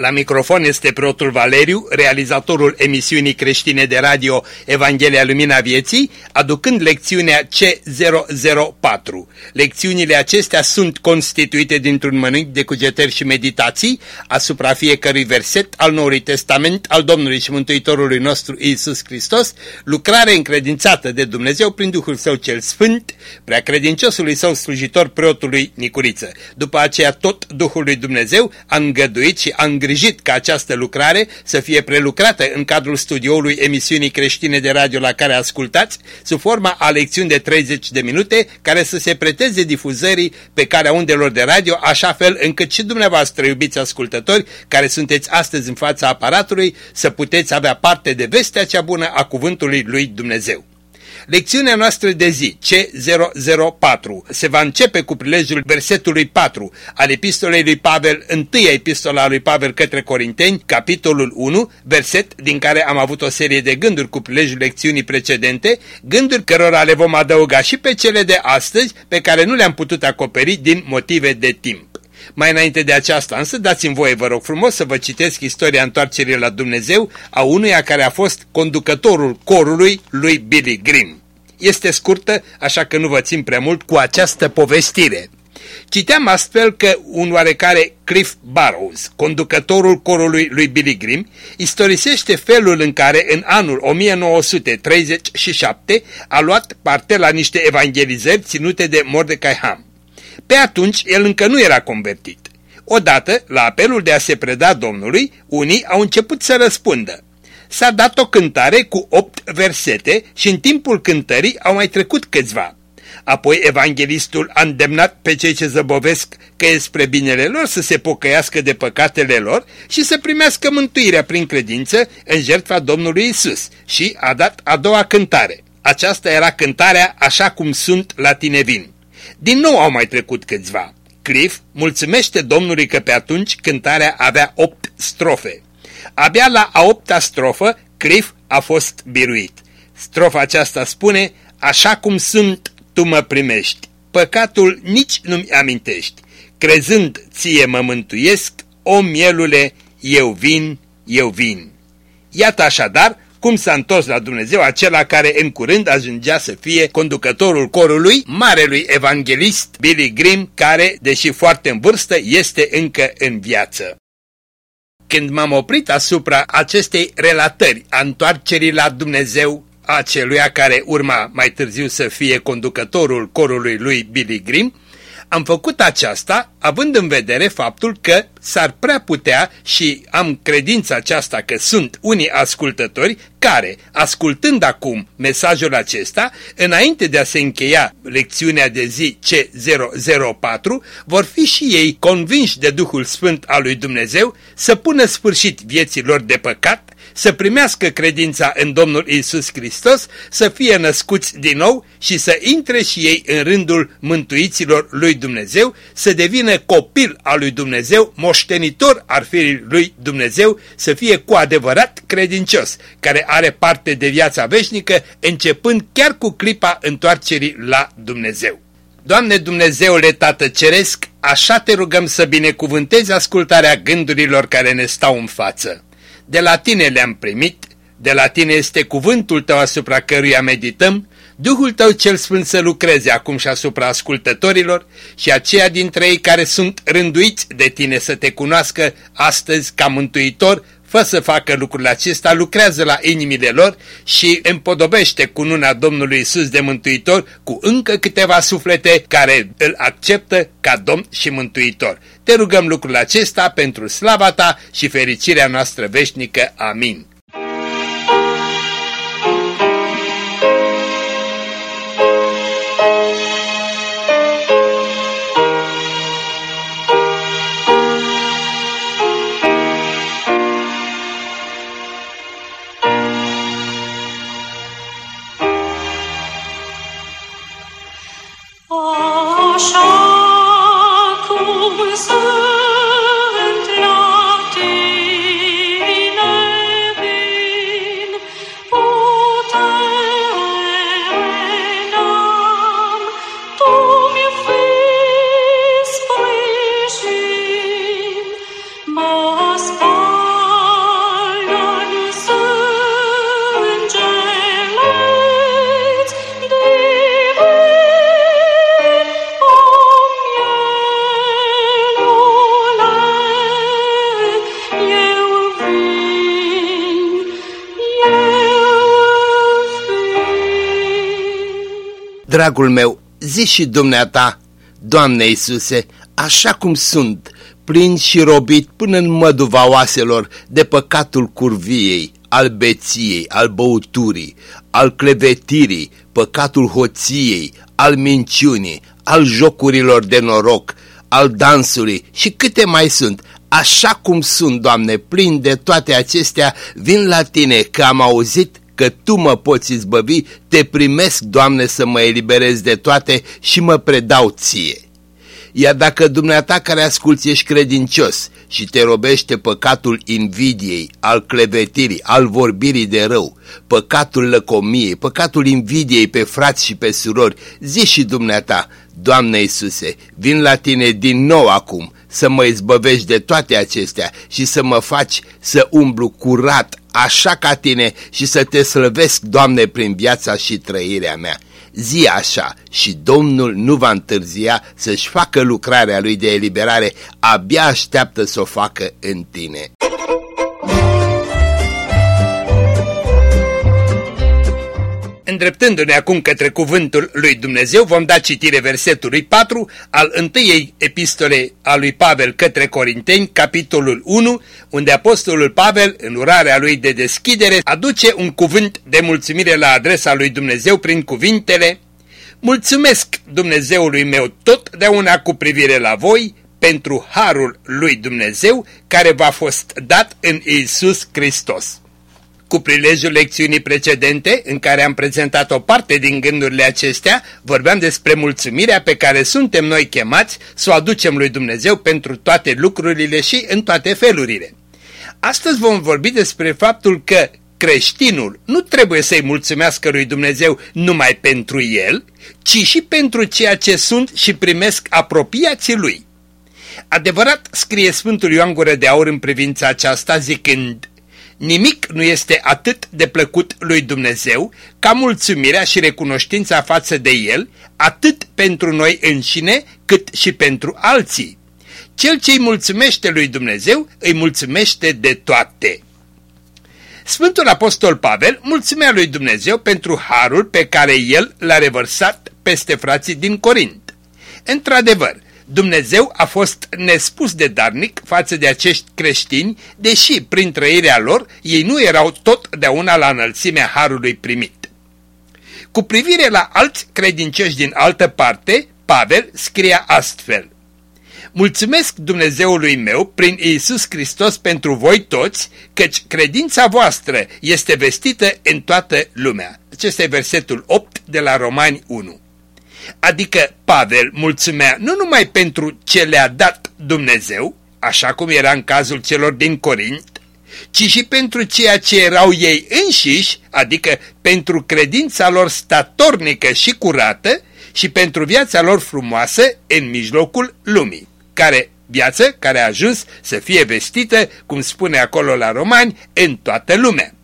la microfon este preotul Valeriu, realizatorul emisiunii creștine de radio Evanghelia Lumina Vieții, aducând lecțiunea C004. Lecțiunile acestea sunt constituite dintr-un mănânc de cugetări și meditații asupra fiecărui verset al Noului Testament al Domnului și Mântuitorului nostru Iisus Hristos, lucrare încredințată de Dumnezeu prin Duhul Său cel Sfânt, prea credinciosului său slujitor preotului Nicuriță. După aceea tot Duhul lui Dumnezeu a îngăduit și a îngrijit îngrijit ca această lucrare să fie prelucrată în cadrul studioului emisiunii creștine de radio la care ascultați, sub forma a lecțiuni de 30 de minute, care să se preteze difuzării pe calea undelor de radio, așa fel încât și dumneavoastră, iubiți ascultători, care sunteți astăzi în fața aparatului, să puteți avea parte de vestea cea bună a cuvântului lui Dumnezeu. Lecțiunea noastră de zi, C004, se va începe cu prilejul versetului 4 al epistolei lui Pavel, întâia epistola lui Pavel către Corinteni, capitolul 1, verset din care am avut o serie de gânduri cu prilejul lecțiunii precedente, gânduri cărora le vom adăuga și pe cele de astăzi, pe care nu le-am putut acoperi din motive de timp. Mai înainte de aceasta însă dați-mi voie, vă rog frumos, să vă citesc istoria întoarcerii la Dumnezeu a unuia care a fost conducătorul corului lui Billy Green. Este scurtă, așa că nu vă țin prea mult cu această povestire. Citeam astfel că un oarecare Cliff Barrows, conducătorul corului lui Billy Green, istorisește felul în care în anul 1937 a luat parte la niște evangelizări ținute de Mordecai Ham. Pe atunci el încă nu era convertit. Odată, la apelul de a se preda Domnului, unii au început să răspundă. S-a dat o cântare cu opt versete și în timpul cântării au mai trecut câțiva. Apoi evanghelistul a îndemnat pe cei ce zăbovesc că e spre binele lor să se pocăiască de păcatele lor și să primească mântuirea prin credință în jertfa Domnului Isus și a dat a doua cântare. Aceasta era cântarea Așa cum sunt la tine vin. Din nou au mai trecut câțiva. Cliff mulțumește Domnului că pe atunci cântarea avea opt strofe. Abia la a opta strofă, Cliff a fost biruit. Strofa aceasta spune, așa cum sunt, tu mă primești. Păcatul nici nu-mi amintești. Crezând ție mă mântuiesc, o mielule, eu vin, eu vin. Iată așadar cum s-a întors la Dumnezeu acela care în curând ajungea să fie conducătorul corului marelui evanghelist Billy Graham, care, deși foarte în vârstă, este încă în viață. Când m-am oprit asupra acestei relatări a întoarcerii la Dumnezeu a celuia care urma mai târziu să fie conducătorul corului lui Billy Graham, am făcut aceasta având în vedere faptul că s-ar prea putea și am credința aceasta că sunt unii ascultători care, ascultând acum mesajul acesta, înainte de a se încheia lecțiunea de zi C004, vor fi și ei convinși de Duhul Sfânt al lui Dumnezeu să pună sfârșit vieților de păcat să primească credința în Domnul Isus Hristos, să fie născuți din nou și să intre și ei în rândul mântuiților lui Dumnezeu, să devină copil al lui Dumnezeu, moștenitor al firii lui Dumnezeu, să fie cu adevărat credincios, care are parte de viața veșnică, începând chiar cu clipa întoarcerii la Dumnezeu. Doamne Dumnezeule Tată Ceresc, așa te rugăm să binecuvântezi ascultarea gândurilor care ne stau în față de la tine le-am primit, de la tine este cuvântul tău asupra căruia medităm, Duhul tău cel sfânt să lucreze acum și asupra ascultătorilor și aceia dintre ei care sunt rânduiți de tine să te cunoască astăzi ca mântuitor, fă să facă lucrul acesta, lucrează la inimile lor și împodobește cu nuna Domnului Isus de Mântuitor cu încă câteva suflete care îl acceptă ca Domn și Mântuitor. Te rugăm lucrul acesta pentru slava ta și fericirea noastră veșnică. Amin. Dragul meu, zi și dumneata, Doamne Iisuse, așa cum sunt, plin și robit până în măduva oaselor de păcatul curviei, al beției, al băuturii, al clevetirii, păcatul hoției, al minciunii, al jocurilor de noroc, al dansului și câte mai sunt, așa cum sunt, Doamne, plin de toate acestea, vin la Tine că am auzit că Tu mă poți izbăvi, te primesc, Doamne, să mă eliberez de toate și mă predau Ție. Iar dacă dumneata care asculți ești credincios și te robește păcatul invidiei, al clevetirii, al vorbirii de rău, păcatul lăcomiei, păcatul invidiei pe frați și pe surori, zi și dumneata, Doamne Iisuse, vin la tine din nou acum să mă izbăvești de toate acestea și să mă faci să umblu curat, așa ca tine și să te slăvesc, Doamne, prin viața și trăirea mea zi așa și Domnul nu va întârzia să-și facă lucrarea lui de eliberare, abia așteaptă să o facă în tine. Îndreptându-ne acum către cuvântul lui Dumnezeu, vom da citire versetului 4 al întâiei epistole a lui Pavel către Corinteni, capitolul 1, unde apostolul Pavel, în urarea lui de deschidere, aduce un cuvânt de mulțumire la adresa lui Dumnezeu prin cuvintele Mulțumesc Dumnezeului meu totdeauna cu privire la voi pentru harul lui Dumnezeu care v-a fost dat în Isus Hristos. Cu prilejul lecțiunii precedente, în care am prezentat o parte din gândurile acestea, vorbeam despre mulțumirea pe care suntem noi chemați să o aducem lui Dumnezeu pentru toate lucrurile și în toate felurile. Astăzi vom vorbi despre faptul că creștinul nu trebuie să-i mulțumească lui Dumnezeu numai pentru el, ci și pentru ceea ce sunt și primesc apropiații lui. Adevărat, scrie Sfântul Ioan Gură de Aur în privința aceasta zicând, Nimic nu este atât de plăcut lui Dumnezeu ca mulțumirea și recunoștința față de El, atât pentru noi înșine, cât și pentru alții. Cel ce îi mulțumește lui Dumnezeu, îi mulțumește de toate. Sfântul Apostol Pavel mulțumea lui Dumnezeu pentru harul pe care el l-a revărsat peste frații din Corint. Într-adevăr, Dumnezeu a fost nespus de darnic față de acești creștini, deși prin trăirea lor ei nu erau totdeauna la înălțimea harului primit. Cu privire la alți credincioși din altă parte, Pavel scria astfel – Mulțumesc Dumnezeului meu prin Iisus Hristos pentru voi toți, căci credința voastră este vestită în toată lumea. Acesta e versetul 8 de la Romani 1. Adică Pavel mulțumea nu numai pentru ce le-a dat Dumnezeu, așa cum era în cazul celor din Corint, ci și pentru ceea ce erau ei înșiși, adică pentru credința lor statornică și curată și pentru viața lor frumoasă în mijlocul lumii care viață care a ajuns să fie vestită, cum spune acolo la romani, în toată lumea.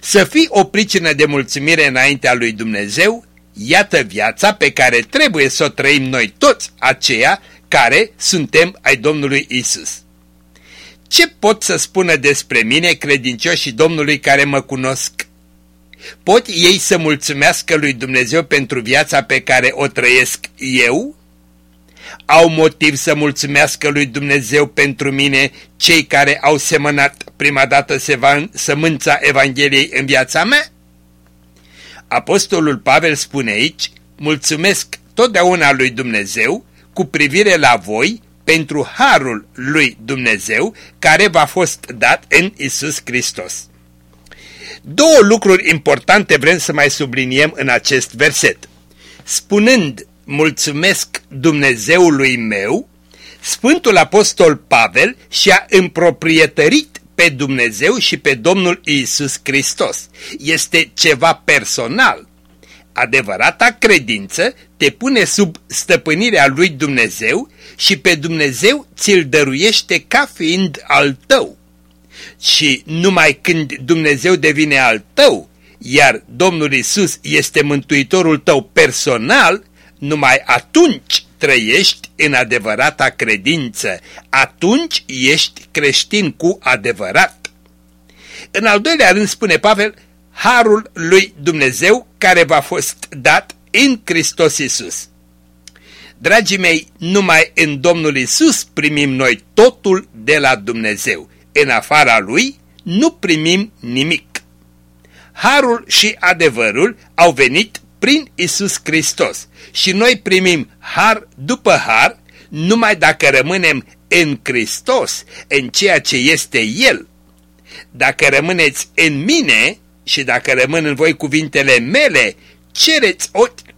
Să fii o pricină de mulțumire înaintea lui Dumnezeu, iată viața pe care trebuie să o trăim noi toți aceia care suntem ai Domnului Isus. Ce pot să spună despre mine credincioșii Domnului care mă cunosc? Pot ei să mulțumească lui Dumnezeu pentru viața pe care o trăiesc eu? au motiv să mulțumească lui Dumnezeu pentru mine cei care au semănat prima dată sămânța Evangheliei în viața mea? Apostolul Pavel spune aici, mulțumesc totdeauna lui Dumnezeu cu privire la voi pentru harul lui Dumnezeu care v-a fost dat în Isus Hristos. Două lucruri importante vrem să mai subliniem în acest verset. Spunând mulțumesc Dumnezeului meu, Sfântul Apostol Pavel și-a împroprietărit pe Dumnezeu și pe Domnul Isus Hristos. Este ceva personal. Adevărata credință te pune sub stăpânirea lui Dumnezeu și pe Dumnezeu ți-l dăruiește ca fiind al tău. Și numai când Dumnezeu devine al tău, iar Domnul Isus este mântuitorul tău personal, numai atunci trăiești în adevărata credință, atunci ești creștin cu adevărat. În al doilea rând spune Pavel, harul lui Dumnezeu care v-a fost dat în Hristos Iisus. Dragii mei, numai în Domnul Isus primim noi totul de la Dumnezeu. În afara Lui nu primim nimic. Harul și adevărul au venit prin Isus Hristos și noi primim har după har numai dacă rămânem în Hristos, în ceea ce este El. Dacă rămâneți în mine și dacă rămân în voi cuvintele mele, cereți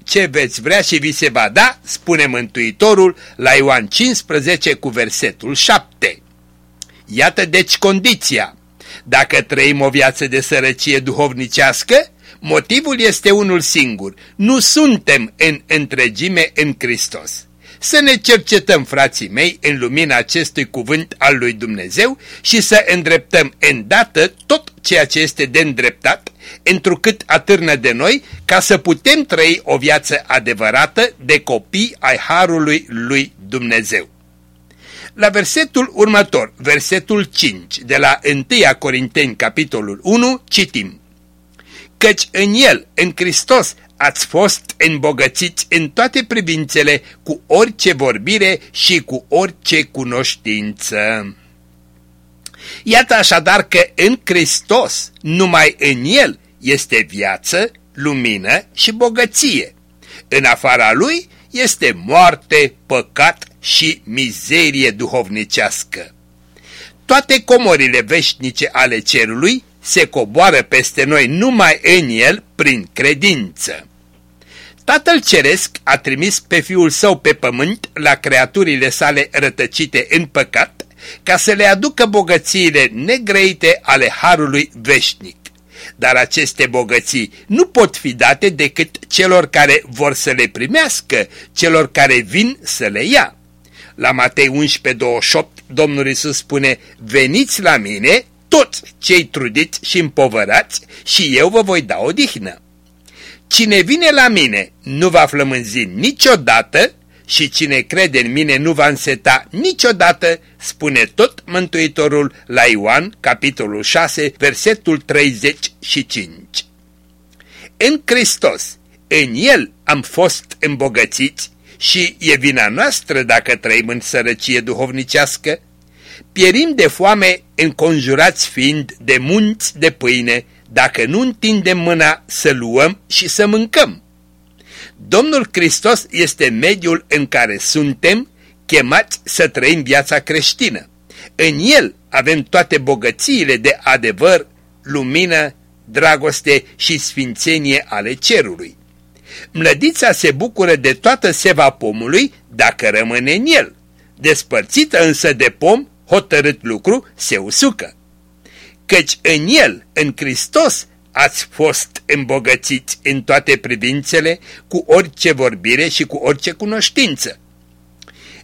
ce veți vrea și vi se va da, spune Mântuitorul la Ioan 15 cu versetul 7. Iată deci condiția. Dacă trăim o viață de sărăcie duhovnicească, motivul este unul singur. Nu suntem în întregime în Hristos. Să ne cercetăm, frații mei, în lumina acestui cuvânt al lui Dumnezeu și să îndreptăm îndată tot ceea ce este de îndreptat, întrucât atârnă de noi, ca să putem trăi o viață adevărată de copii ai Harului lui Dumnezeu. La versetul următor, versetul 5, de la 1 Corinteni, capitolul 1, citim. Căci în El, în Hristos, ați fost îmbogățiți în toate privințele cu orice vorbire și cu orice cunoștință. Iată așadar că în Hristos, numai în El, este viață, lumină și bogăție. În afara Lui este moarte, păcat și mizerie duhovnicească. Toate comorile veșnice ale cerului se coboară peste noi numai în el prin credință. Tatăl Ceresc a trimis pe Fiul Său pe pământ la creaturile sale rătăcite în păcat, ca să le aducă bogățiile negrăite ale Harului veșnic. Dar aceste bogății nu pot fi date decât celor care vor să le primească, celor care vin să le ia. La Matei 11, 28, Domnul Iisus spune, veniți la mine toți cei trudiți și împovărați și eu vă voi da odihnă. Cine vine la mine nu va flămânzi niciodată și cine crede în mine nu va înseta niciodată, spune tot Mântuitorul la Ioan, capitolul 6, versetul 35. În Hristos, în El am fost îmbogățiți și e vina noastră dacă trăim în sărăcie duhovnicească, pierim de foame înconjurați fiind de munți de pâine, dacă nu întindem mâna să luăm și să mâncăm. Domnul Hristos este mediul în care suntem chemați să trăim viața creștină. În El avem toate bogățiile de adevăr, lumină, dragoste și sfințenie ale cerului. Mlădița se bucură de toată seva pomului dacă rămâne în el. Despărțită însă de pom, hotărât lucru, se usucă. Căci în el, în Hristos, ați fost îmbogățiți în toate privințele, cu orice vorbire și cu orice cunoștință.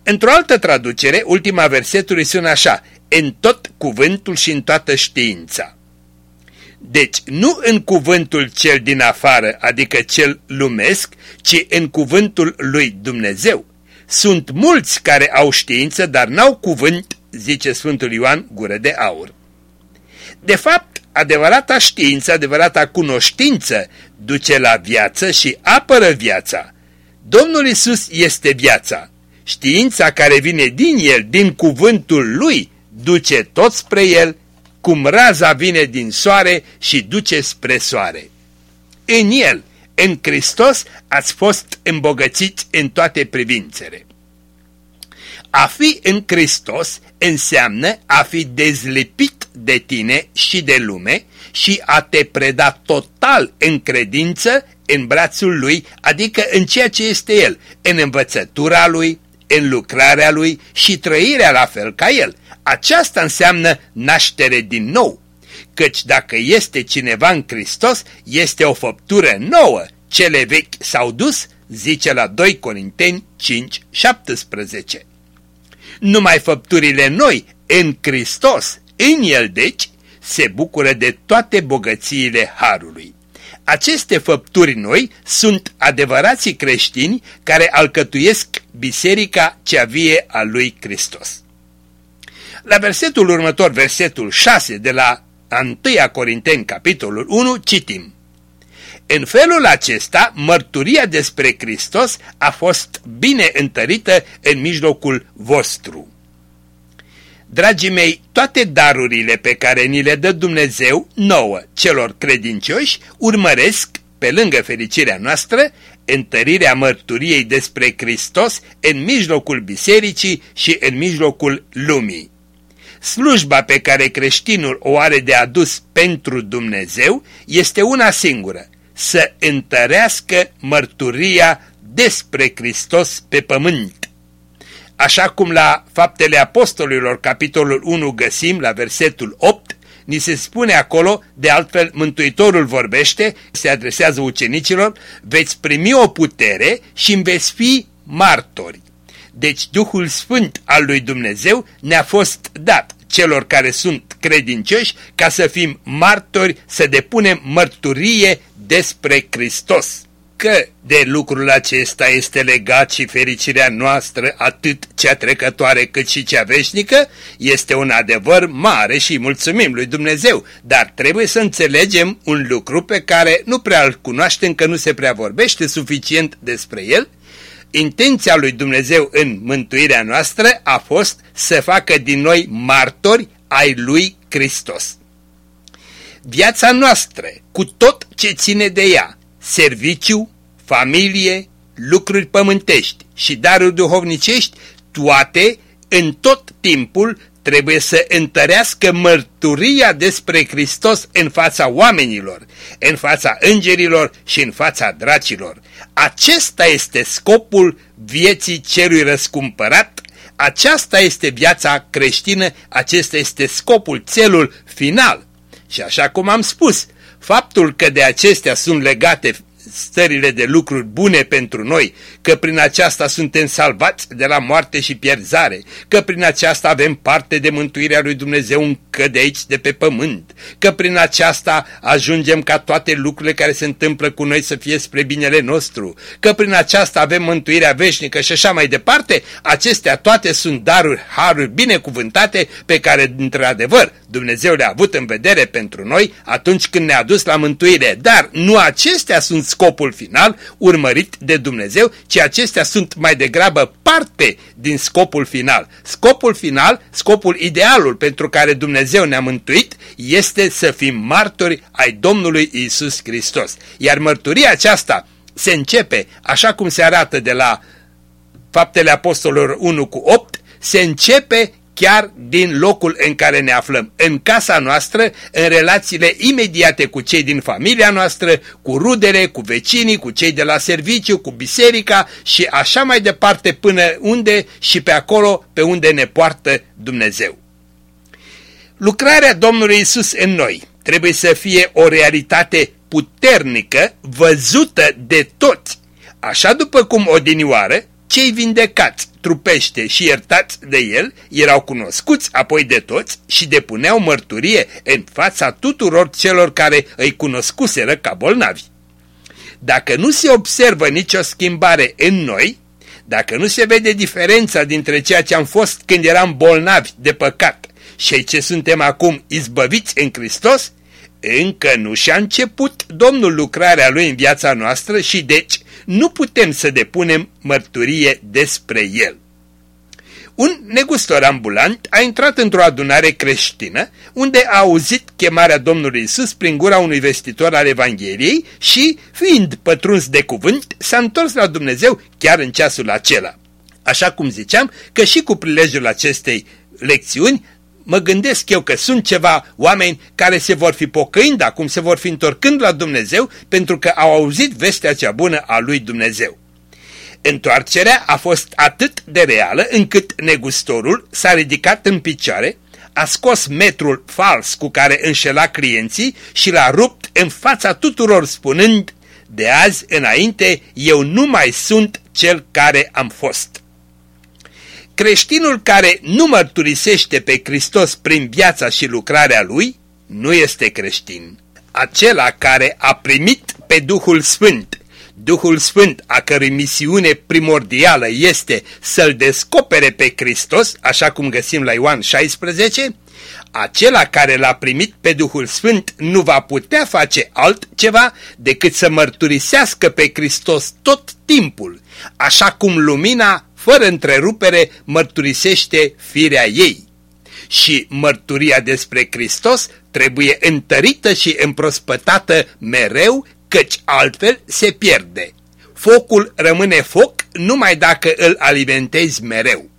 Într-o altă traducere, ultima versetului sună așa, în tot cuvântul și în toată știința. Deci nu în cuvântul cel din afară, adică cel lumesc, ci în cuvântul lui Dumnezeu. Sunt mulți care au știință, dar n-au cuvânt, zice Sfântul Ioan, gură de aur. De fapt, adevărata știință, adevărata cunoștință duce la viață și apără viața. Domnul Isus este viața. Știința care vine din El, din cuvântul Lui, duce tot spre El cum raza vine din soare și duce spre soare. În el, în Hristos, ați fost îmbogățiți în toate privințele. A fi în Hristos înseamnă a fi dezlipit de tine și de lume și a te preda total în credință în brațul lui, adică în ceea ce este el, în învățătura lui, în lucrarea lui și trăirea la fel ca el, aceasta înseamnă naștere din nou, căci dacă este cineva în Hristos, este o făptură nouă, cele vechi s-au dus, zice la 2 Corinteni 5, 17. Numai făpturile noi, în Hristos, în El deci, se bucură de toate bogățiile Harului. Aceste făpturi noi sunt adevărații creștini care alcătuiesc biserica cea vie a lui Hristos. La versetul următor, versetul 6 de la 1 Corinteni, capitolul 1, citim. În felul acesta, mărturia despre Hristos a fost bine întărită în mijlocul vostru. Dragii mei, toate darurile pe care ni le dă Dumnezeu nouă, celor credincioși, urmăresc, pe lângă fericirea noastră, întărirea mărturiei despre Hristos în mijlocul bisericii și în mijlocul lumii. Slujba pe care creștinul o are de adus pentru Dumnezeu este una singură, să întărească mărturia despre Hristos pe pământ. Așa cum la Faptele Apostolilor, capitolul 1, găsim la versetul 8, ni se spune acolo, de altfel Mântuitorul vorbește, se adresează ucenicilor, veți primi o putere și îmi veți fi martori. Deci Duhul Sfânt al lui Dumnezeu ne-a fost dat celor care sunt credincioși ca să fim martori, să depunem mărturie despre Hristos. Că de lucrul acesta este legat și fericirea noastră, atât cea trecătoare cât și cea veșnică, este un adevăr mare și mulțumim lui Dumnezeu, dar trebuie să înțelegem un lucru pe care nu prea îl cunoaștem, că nu se prea vorbește suficient despre el, Intenția lui Dumnezeu în mântuirea noastră a fost să facă din noi martori ai lui Hristos. Viața noastră, cu tot ce ține de ea, serviciu, familie, lucruri pământești și daruri duhovnicești, toate, în tot timpul, trebuie să întărească mărturia despre Hristos în fața oamenilor, în fața îngerilor și în fața dracilor. Acesta este scopul vieții celui răscumpărat, aceasta este viața creștină, acesta este scopul, țelul final. Și așa cum am spus, faptul că de acestea sunt legate stările de lucruri bune pentru noi, că prin aceasta suntem salvați de la moarte și pierzare, că prin aceasta avem parte de mântuirea lui Dumnezeu încă de aici, de pe pământ, că prin aceasta ajungem ca toate lucrurile care se întâmplă cu noi să fie spre binele nostru, că prin aceasta avem mântuirea veșnică și așa mai departe, acestea toate sunt daruri, haruri binecuvântate pe care, într-adevăr, Dumnezeu le-a avut în vedere pentru noi atunci când ne-a dus la mântuire, dar nu acestea sunt scopul final urmărit de Dumnezeu, ci acestea sunt mai degrabă parte din scopul final. Scopul final, scopul idealul pentru care Dumnezeu ne-a mântuit este să fim martori ai Domnului Isus Hristos. Iar mărturia aceasta se începe, așa cum se arată de la Faptele Apostolilor 1 cu 8, se începe chiar din locul în care ne aflăm, în casa noastră, în relațiile imediate cu cei din familia noastră, cu rudele, cu vecinii, cu cei de la serviciu, cu biserica și așa mai departe până unde și pe acolo pe unde ne poartă Dumnezeu. Lucrarea Domnului Isus în noi trebuie să fie o realitate puternică, văzută de toți, așa după cum odinioară cei vindecați trupește și iertați de el erau cunoscuți apoi de toți și depuneau mărturie în fața tuturor celor care îi cunoscuseră ca bolnavi. Dacă nu se observă nicio schimbare în noi, dacă nu se vede diferența dintre ceea ce am fost când eram bolnavi de păcat și ce suntem acum izbăviți în Hristos, încă nu și-a început Domnul lucrarea Lui în viața noastră și deci nu putem să depunem mărturie despre El. Un negustor ambulant a intrat într-o adunare creștină unde a auzit chemarea Domnului Isus prin gura unui vestitor al Evangheliei și, fiind pătruns de cuvânt, s-a întors la Dumnezeu chiar în ceasul acela. Așa cum ziceam că și cu prilejul acestei lecțiuni mă gândesc eu că sunt ceva oameni care se vor fi pocăind acum, se vor fi întorcând la Dumnezeu pentru că au auzit vestea cea bună a lui Dumnezeu. Întoarcerea a fost atât de reală încât negustorul s-a ridicat în picioare, a scos metrul fals cu care înșela clienții și l-a rupt în fața tuturor spunând, de azi înainte eu nu mai sunt cel care am fost. Creștinul care nu mărturisește pe Hristos prin viața și lucrarea lui, nu este creștin. Acela care a primit pe Duhul Sfânt, Duhul Sfânt, a cărui misiune primordială este să-L descopere pe Hristos, așa cum găsim la Ioan 16, acela care l-a primit pe Duhul Sfânt nu va putea face altceva decât să mărturisească pe Hristos tot timpul, așa cum lumina, fără întrerupere, mărturisește firea ei. Și mărturia despre Hristos trebuie întărită și împrospătată mereu, căci altfel se pierde. Focul rămâne foc numai dacă îl alimentezi mereu.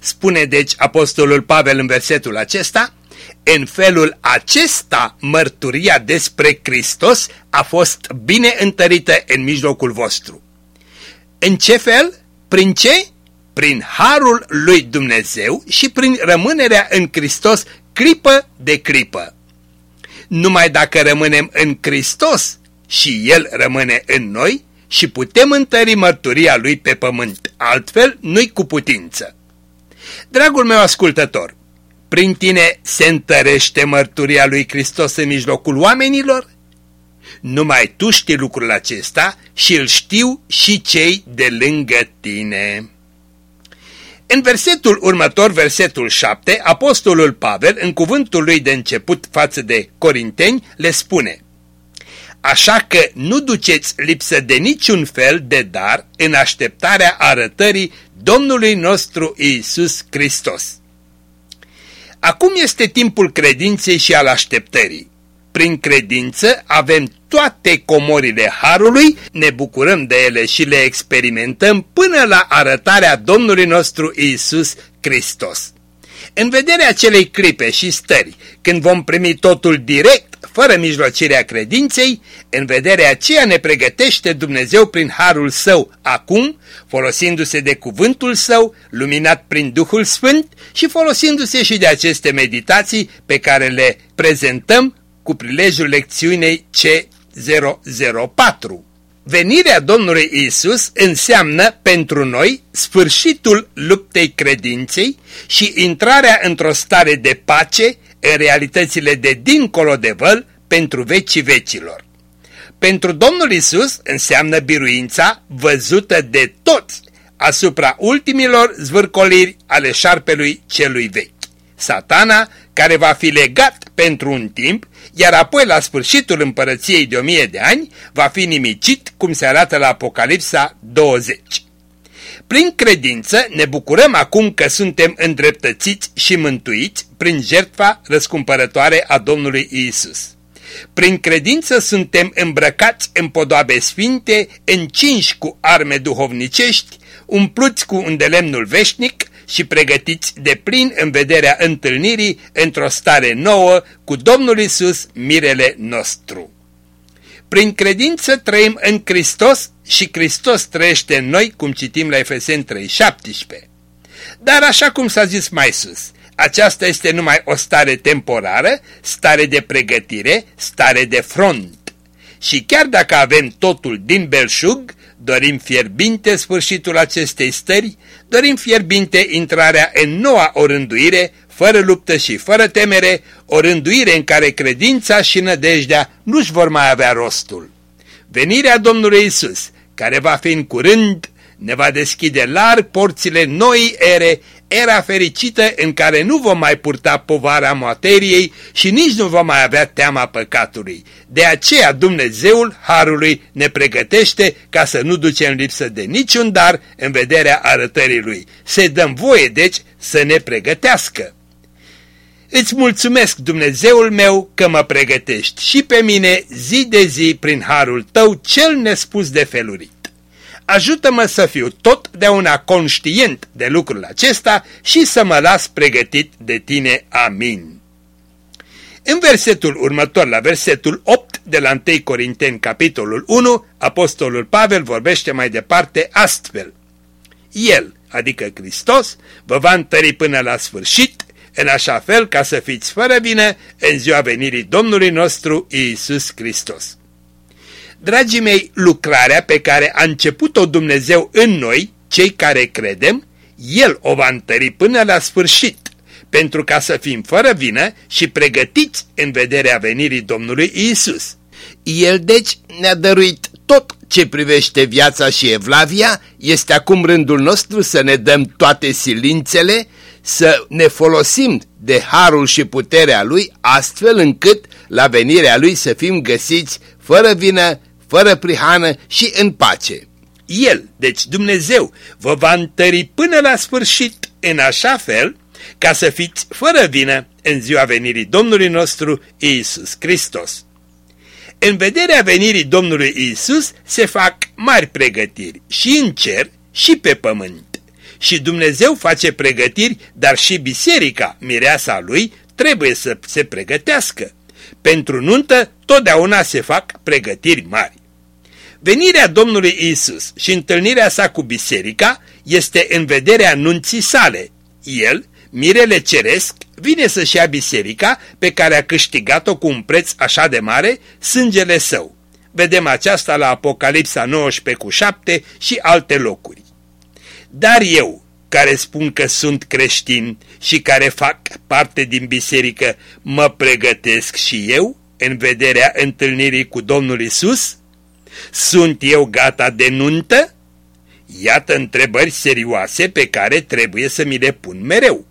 Spune deci apostolul Pavel în versetul acesta, în felul acesta mărturia despre Hristos a fost bine întărită în mijlocul vostru. În ce fel? Prin ce? Prin harul lui Dumnezeu și prin rămânerea în Hristos clipă de clipă. Numai dacă rămânem în Hristos și El rămâne în noi și putem întări mărturia Lui pe pământ, altfel nu-i cu putință. Dragul meu ascultător, prin tine se întărește mărturia lui Hristos în mijlocul oamenilor? Numai tu știi lucrul acesta și îl știu și cei de lângă tine. În versetul următor, versetul 7, apostolul Pavel, în cuvântul lui de început față de corinteni, le spune Așa că nu duceți lipsă de niciun fel de dar în așteptarea arătării Domnului nostru Iisus Hristos. Acum este timpul credinței și al așteptării. Prin credință avem toate comorile Harului, ne bucurăm de ele și le experimentăm până la arătarea Domnului nostru Iisus Hristos. În vederea acelei clipe și stări, când vom primi totul direct, fără mijlocirea credinței, în vederea aceea ne pregătește Dumnezeu prin harul său acum, folosindu-se de cuvântul său, luminat prin Duhul Sfânt și folosindu-se și de aceste meditații pe care le prezentăm cu prilejul lecțiunei C004. Venirea Domnului Isus înseamnă pentru noi sfârșitul luptei credinței și intrarea într-o stare de pace în realitățile de dincolo de văl pentru vecii vecilor. Pentru Domnul Isus înseamnă biruința văzută de toți asupra ultimilor zvârcoliri ale șarpelui celui vechi. Satana, care va fi legat pentru un timp, iar apoi la sfârșitul împărăției de o mie de ani va fi nimicit, cum se arată la Apocalipsa 20. Prin credință ne bucurăm acum că suntem îndreptățiți și mântuiți prin jertfa răscumpărătoare a Domnului Isus. Prin credință suntem îmbrăcați în podoabe sfinte, încinși cu arme duhovnicești, umpluți cu îndelemnul veșnic și pregătiți de plin în vederea întâlnirii într-o stare nouă cu Domnul Isus, mirele nostru. Prin credință trăim în Hristos și Hristos trăiește în noi, cum citim la Efeseni 3:17. Dar așa cum s-a zis mai sus, aceasta este numai o stare temporară, stare de pregătire, stare de front. Și chiar dacă avem totul din belșug, dorim fierbinte sfârșitul acestei stări, dorim fierbinte intrarea în noua orânduire, fără luptă și fără temere, o rânduire în care credința și nădejdea nu-și vor mai avea rostul. Venirea Domnului Isus, care va fi în curând, ne va deschide larg porțile noii ere, era fericită în care nu vom mai purta povara materiei și nici nu vom mai avea teama păcatului. De aceea Dumnezeul Harului ne pregătește ca să nu ducem lipsă de niciun dar în vederea arătării Lui. Se dăm voie, deci, să ne pregătească. Îți mulțumesc, Dumnezeul meu, că mă pregătești și pe mine zi de zi prin harul tău cel nespus de feluri ajută-mă să fiu totdeauna conștient de lucrul acesta și să mă las pregătit de tine. Amin. În versetul următor, la versetul 8 de la 1 Corinteni, capitolul 1, apostolul Pavel vorbește mai departe astfel. El, adică Hristos, vă va întări până la sfârșit, în așa fel ca să fiți fără vină în ziua venirii Domnului nostru Iisus Hristos. Dragii mei, lucrarea pe care a început-o Dumnezeu în noi, cei care credem, El o va întări până la sfârșit, pentru ca să fim fără vină și pregătiți în vederea venirii Domnului Isus. El deci ne-a dăruit tot ce privește viața și evlavia, este acum rândul nostru să ne dăm toate silințele, să ne folosim de harul și puterea Lui, astfel încât la venirea Lui să fim găsiți fără vină, fără prihană și în pace. El, deci Dumnezeu, vă va întări până la sfârșit în așa fel ca să fiți fără vină în ziua venirii Domnului nostru Iisus Hristos. În vederea venirii Domnului Iisus se fac mari pregătiri și în cer și pe pământ. Și Dumnezeu face pregătiri, dar și biserica, mireasa lui, trebuie să se pregătească. Pentru nuntă totdeauna se fac pregătiri mari. Venirea Domnului Isus și întâlnirea sa cu biserica este în vederea nunții sale. El, mirele ceresc, vine să-și ia biserica pe care a câștigat-o cu un preț așa de mare, sângele său. Vedem aceasta la Apocalipsa 19 cu 7 și alte locuri. Dar eu, care spun că sunt creștin și care fac parte din biserică, mă pregătesc și eu în vederea întâlnirii cu Domnul Isus? Sunt eu gata de nuntă? Iată întrebări serioase pe care trebuie să mi le pun mereu.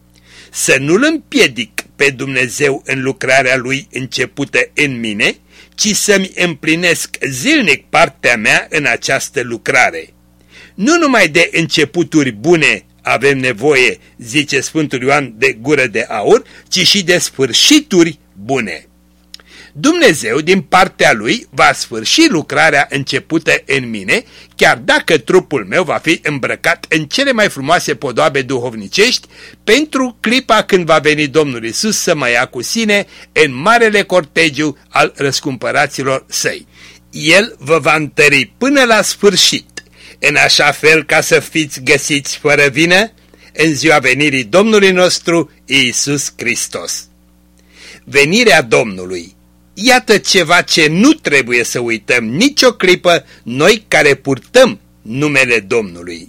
Să nu-L împiedic pe Dumnezeu în lucrarea Lui începută în mine, ci să-mi împlinesc zilnic partea mea în această lucrare. Nu numai de începuturi bune avem nevoie, zice Sfântul Ioan de gură de aur, ci și de sfârșituri bune. Dumnezeu, din partea Lui, va sfârși lucrarea începută în mine, chiar dacă trupul meu va fi îmbrăcat în cele mai frumoase podoabe duhovnicești, pentru clipa când va veni Domnul Isus să mă ia cu sine în marele cortegiu al răscumpăraților săi. El vă va întări până la sfârșit, în așa fel ca să fiți găsiți fără vină în ziua venirii Domnului nostru Iisus Hristos. Venirea Domnului Iată ceva ce nu trebuie să uităm nicio clipă noi care purtăm numele Domnului.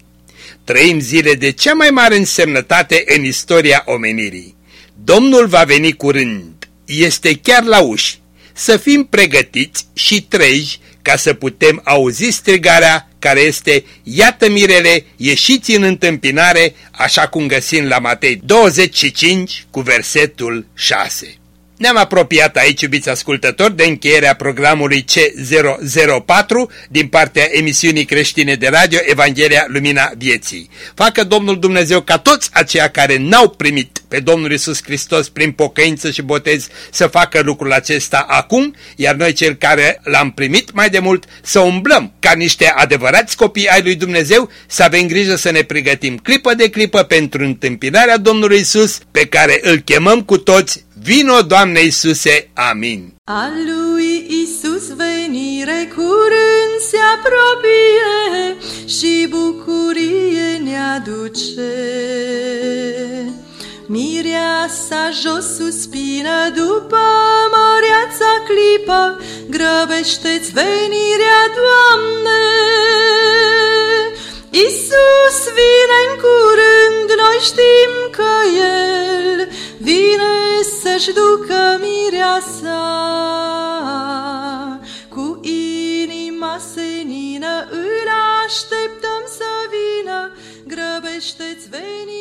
Trăim zile de cea mai mare însemnătate în istoria omenirii. Domnul va veni curând, este chiar la uși. Să fim pregătiți și treji ca să putem auzi strigarea care este Iată mirele, ieșiți în întâmpinare, așa cum găsim la Matei 25 cu versetul 6. Ne-am apropiat aici, iubiți ascultători, de încheierea programului C004 din partea emisiunii creștine de radio Evanghelia Lumina Vieții. Facă Domnul Dumnezeu ca toți aceia care n-au primit pe Domnul Isus Hristos prin pocăință și botez să facă lucrul acesta acum, iar noi cel care l-am primit mai de mult să umblăm ca niște adevărați copii ai lui Dumnezeu, să avem grijă să ne pregătim clipă de clipă pentru întâmpinarea Domnului Isus pe care îl chemăm cu toți Vino, Doamne Iisuse, amin. A lui Isus venire curând se apropie și bucurie ne aduce. Mireasa jos suspină după măreața clipă, grăbește-ți venirea, Doamne! Isus vine în curând, noi știm că El vine să-și ducă mireasa. Cu inima senină îl așteptăm să vină, grăbește-ți veni